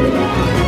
Yeah.